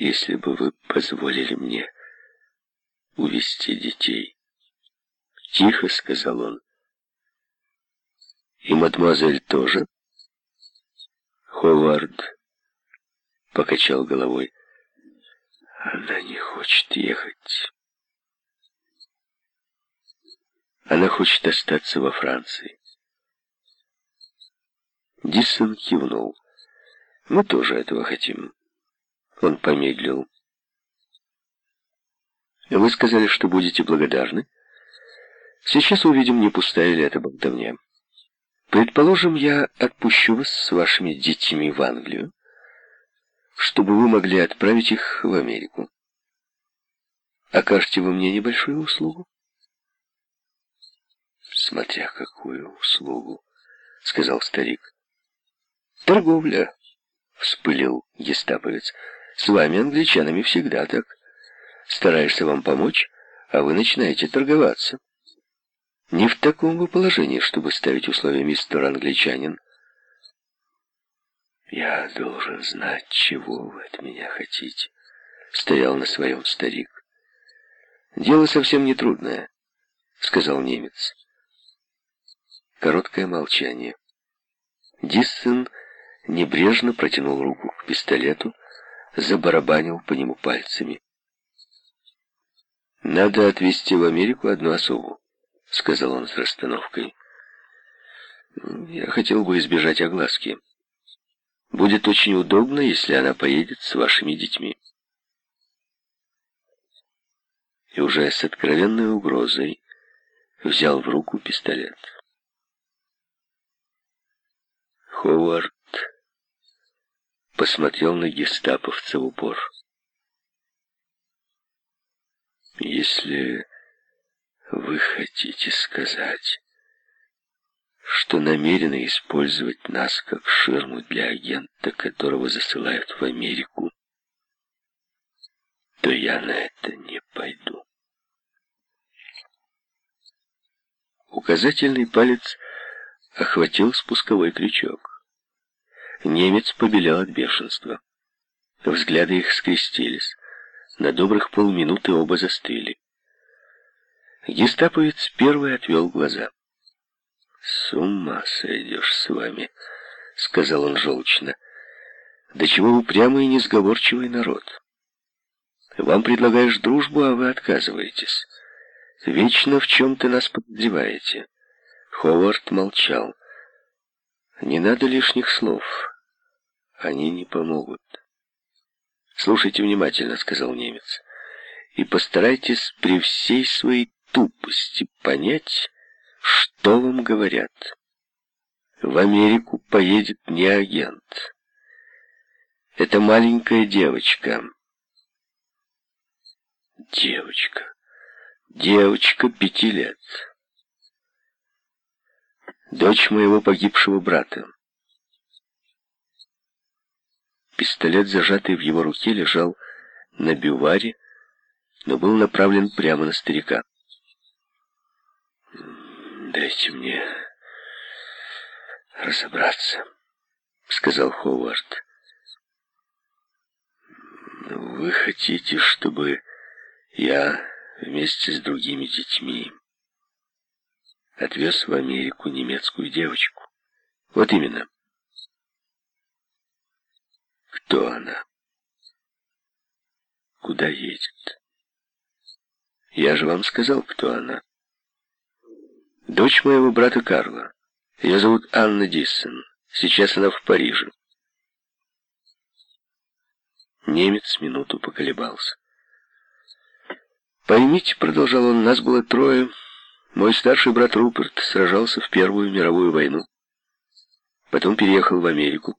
если бы вы позволили мне увести детей. Тихо сказал он. И мадемуазель тоже? Ховард покачал головой. Она не хочет ехать. Она хочет остаться во Франции. Диссон кивнул. Мы тоже этого хотим. Он помедлил. Вы сказали, что будете благодарны. Сейчас увидим, не пустая ли это болтовня. Предположим, я отпущу вас с вашими детьми в Англию, чтобы вы могли отправить их в Америку. Окажете вы мне небольшую услугу? Смотря какую услугу, сказал старик. Торговля, вспылил гестаповец. С вами, англичанами, всегда так. Стараешься вам помочь, а вы начинаете торговаться. Не в таком вы положении, чтобы ставить условия мистер англичанин. Я должен знать, чего вы от меня хотите, стоял на своем старик. Дело совсем не трудное, сказал немец. Короткое молчание. Диссен небрежно протянул руку к пистолету, забарабанил по нему пальцами. «Надо отвезти в Америку одну особу. — сказал он с расстановкой. «Я хотел бы избежать огласки. Будет очень удобно, если она поедет с вашими детьми». И уже с откровенной угрозой взял в руку пистолет. Ховард посмотрел на гестаповца в упор. «Если вы хотите сказать, что намерены использовать нас как ширму для агента, которого засылают в Америку, то я на это не пойду. Указательный палец охватил спусковой крючок. Немец побелел от бешенства. Взгляды их скрестились. На добрых полминуты оба застыли. Гестаповец первый отвел глаза. «С ума сойдешь с вами», — сказал он желчно. «Да чего упрямый и несговорчивый народ. Вам предлагаешь дружбу, а вы отказываетесь. Вечно в чем-то нас подозреваете». Ховард молчал. «Не надо лишних слов. Они не помогут». «Слушайте внимательно», — сказал немец, — «и постарайтесь при всей своей тупости понять, что вам говорят. В Америку поедет не агент. Это маленькая девочка. Девочка. Девочка пяти лет. Дочь моего погибшего брата. Пистолет, зажатый в его руке, лежал на бюваре, но был направлен прямо на старика. «Дайте мне разобраться», — сказал Ховард. «Вы хотите, чтобы я вместе с другими детьми отвез в Америку немецкую девочку? Вот именно. Кто она? Куда едет? Я же вам сказал, кто она. Дочь моего брата Карла. Ее зовут Анна Диссон. Сейчас она в Париже. Немец минуту поколебался. «Поймите», — продолжал он, — «нас было трое. Мой старший брат Руперт сражался в Первую мировую войну. Потом переехал в Америку.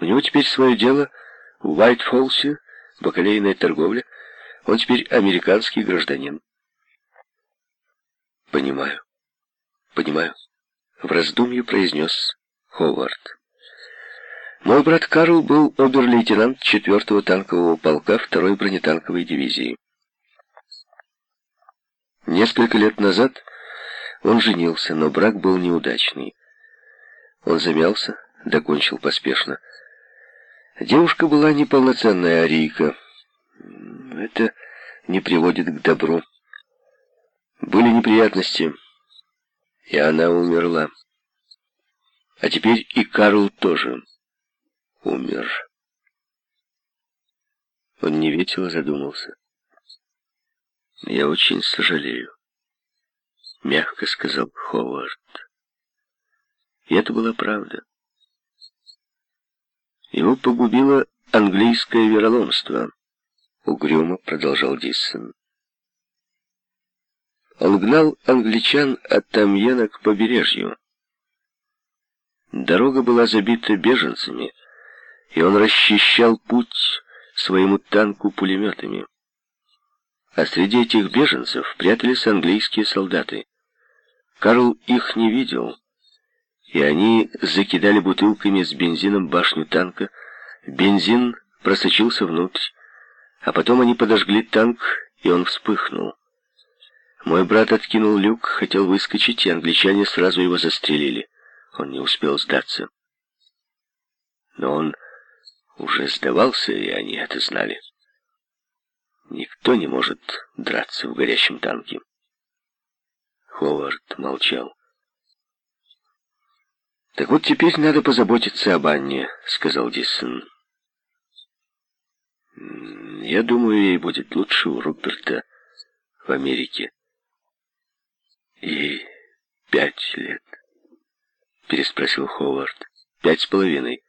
У него теперь свое дело в Уайт-Фолсе, бакалейная торговля. Он теперь американский гражданин. «Понимаю, понимаю», — в раздумье произнес Ховард. «Мой брат Карл был обер-лейтенант 4-го танкового полка 2-й бронетанковой дивизии. Несколько лет назад он женился, но брак был неудачный. Он замялся, докончил поспешно. Девушка была неполноценная арийка. Это не приводит к добру. Были неприятности, и она умерла. А теперь и Карл тоже умер. Он невесело задумался. «Я очень сожалею», — мягко сказал Ховард. И это была правда. Его погубило английское вероломство, угрюмо продолжал Диссон. Он гнал англичан от Амьена к побережью. Дорога была забита беженцами, и он расчищал путь своему танку пулеметами. А среди этих беженцев прятались английские солдаты. Карл их не видел, и они закидали бутылками с бензином башню танка. Бензин просочился внутрь, а потом они подожгли танк, и он вспыхнул. Мой брат откинул люк, хотел выскочить, и англичане сразу его застрелили. Он не успел сдаться. Но он уже сдавался, и они это знали. Никто не может драться в горящем танке. Ховард молчал. «Так вот теперь надо позаботиться об Анне», — сказал Диссон. «Я думаю, ей будет лучше у Руперта в Америке». «И пять лет?» — переспросил Ховард. «Пять с половиной».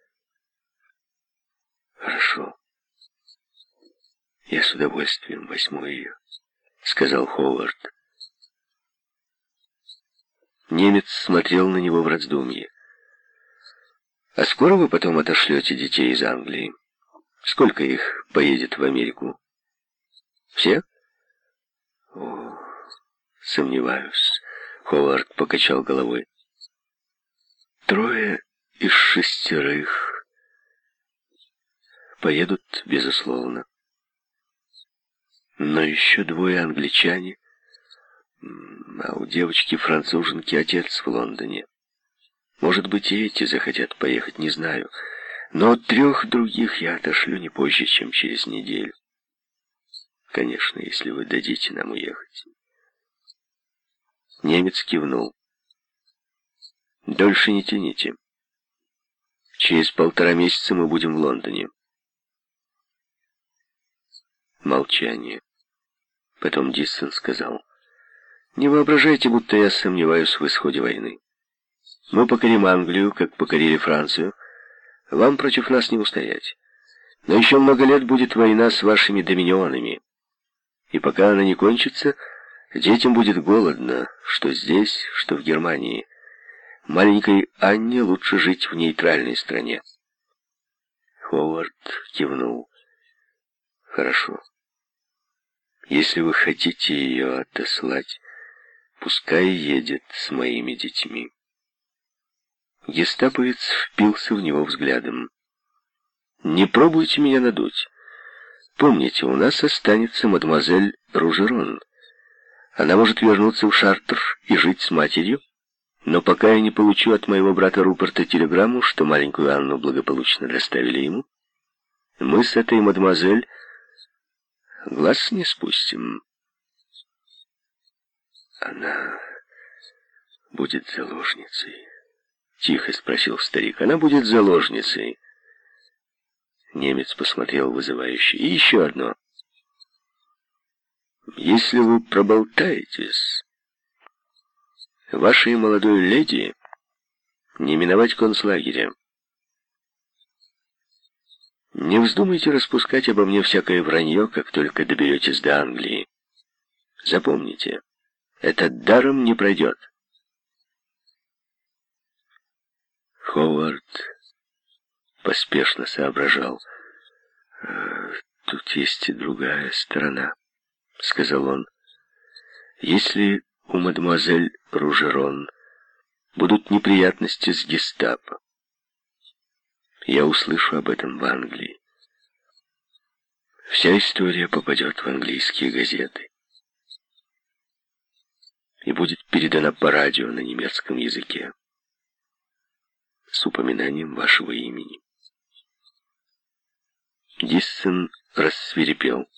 «Хорошо. Я с удовольствием возьму ее», — сказал Ховард. Немец смотрел на него в раздумье. «А скоро вы потом отошлете детей из Англии? Сколько их поедет в Америку? Все?» «О, сомневаюсь», — Ховард покачал головой. «Трое из шестерых поедут, безусловно. Но еще двое англичане, а у девочки-француженки отец в Лондоне. Может быть, и эти захотят поехать, не знаю. Но трех других я отошлю не позже, чем через неделю. Конечно, если вы дадите нам уехать. Немец кивнул. Дольше не тяните. Через полтора месяца мы будем в Лондоне. Молчание. Потом Диссон сказал, «Не воображайте, будто я сомневаюсь в исходе войны. Мы покорим Англию, как покорили Францию. Вам против нас не устоять. Но еще много лет будет война с вашими доминионами. И пока она не кончится, детям будет голодно, что здесь, что в Германии. Маленькой Анне лучше жить в нейтральной стране». Ховард кивнул. «Хорошо». Если вы хотите ее отослать, пускай едет с моими детьми. Гестаповец впился в него взглядом. «Не пробуйте меня надуть. Помните, у нас останется мадемуазель Ружерон. Она может вернуться в Шартер и жить с матерью, но пока я не получу от моего брата Руперта телеграмму, что маленькую Анну благополучно доставили ему, мы с этой мадемуазель глаз не спустим. Она будет заложницей. Тихо спросил старик. Она будет заложницей. Немец посмотрел вызывающе. И еще одно. Если вы проболтаетесь, вашей молодой леди не миновать концлагеря. Не вздумайте распускать обо мне всякое вранье, как только доберетесь до Англии. Запомните, это даром не пройдет. Ховард поспешно соображал. «Э, «Тут есть и другая сторона», — сказал он. «Если у мадемуазель Ружерон будут неприятности с гестапо, я услышу об этом в Англии. Вся история попадет в английские газеты и будет передана по радио на немецком языке с упоминанием вашего имени. Диссен рассвирепел.